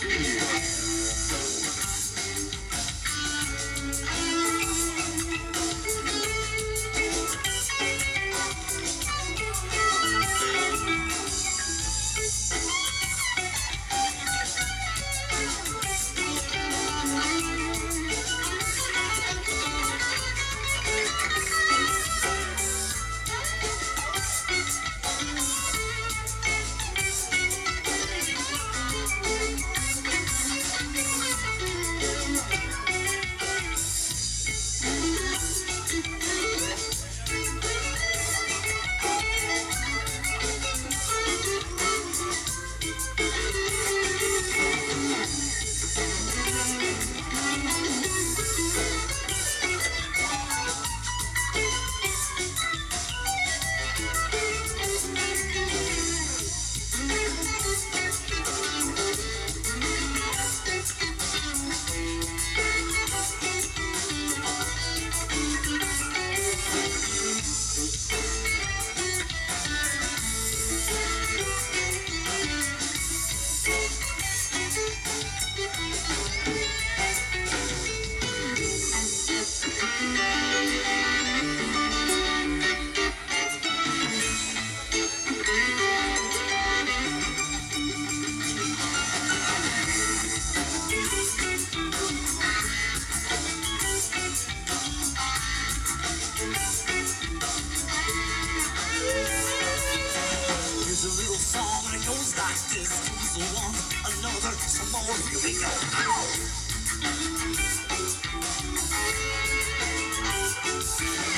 Jesus. Here's a little song it goes like this. So one, another, some more. Here we go. Ow!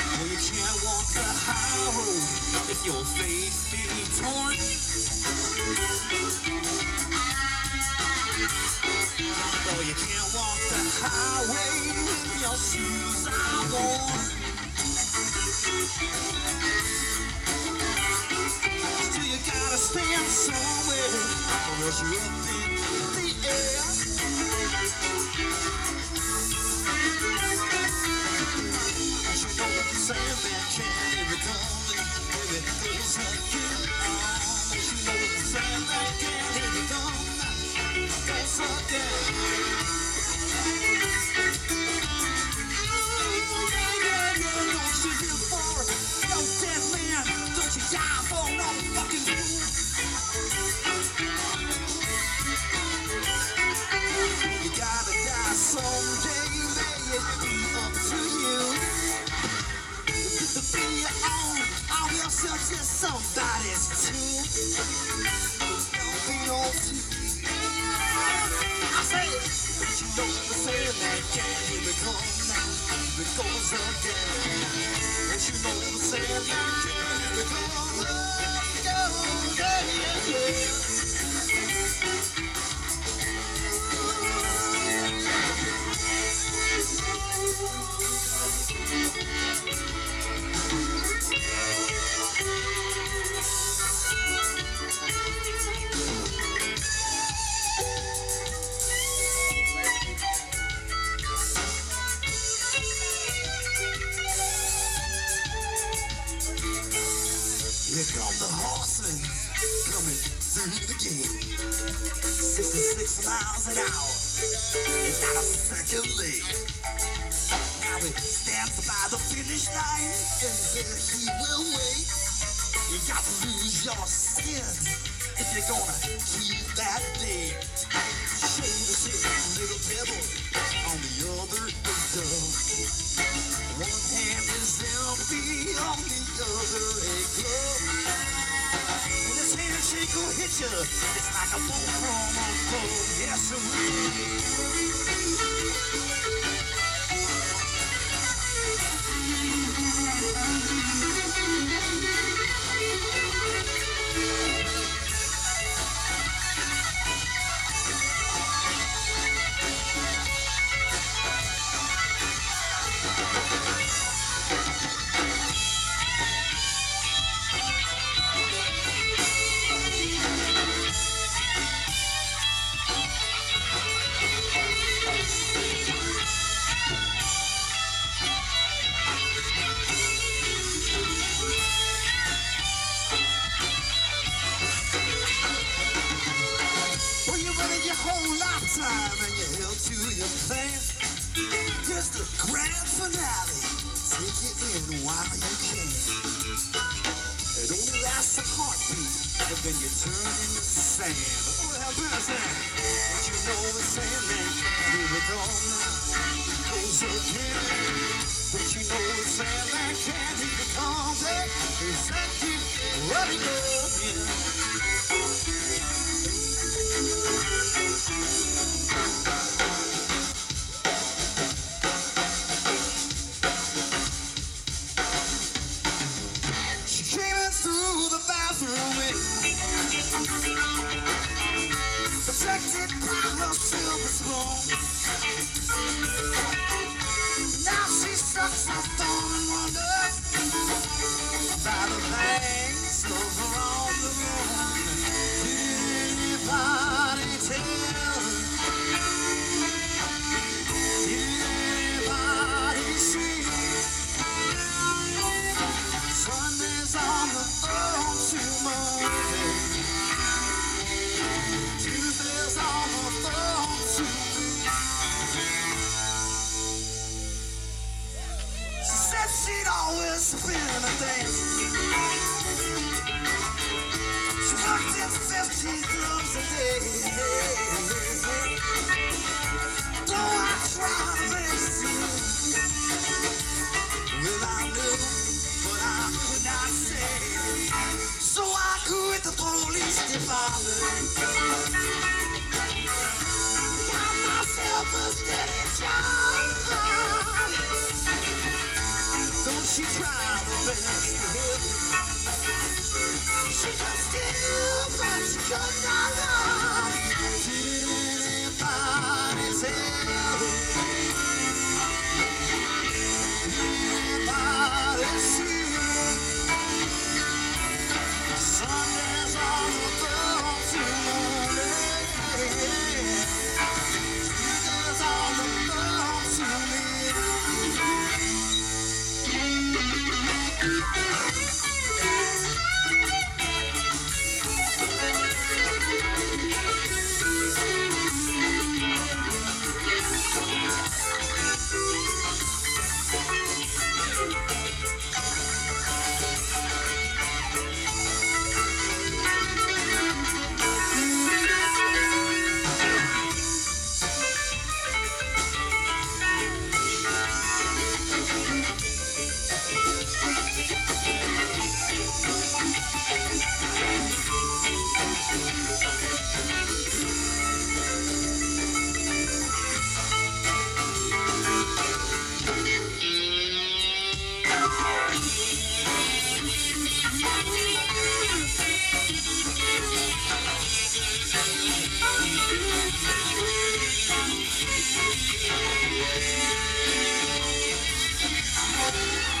Well, oh, you can't walk the high road if your faith be torn. Well, you can't walk the highway with your shoes are worn. Still, you gotta stand somewhere, or else you're somebody's too. Don't be on TV. I say, but you know the saying that come now. It goes again. Don't you know the saying that the horsemen coming through the gate. 66 miles an hour, and not a second late. Now he stands by the finish line, and there he will wait. You got to lose your skin if you're gonna keep that day. Shoulders hit little pebble, on the other is dove. One hand is empty, on the this hand shake hit you, it's like a bullfrog on. Yes, it will. Lifetime and you held to your plan. Here's the grand finale. Take it in while you can. It only lasts a heartbeat, and then you turn into sand. Oh, have mercy. But you know the Sandman, here we go now. Goes again. But you know the Sandman can't even come back. He's keep running again. She she try the best to help? She steal, but she could not love. Did anybody tell her? Thanks,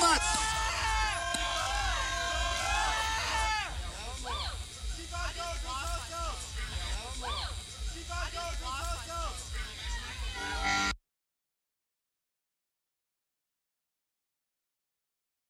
much.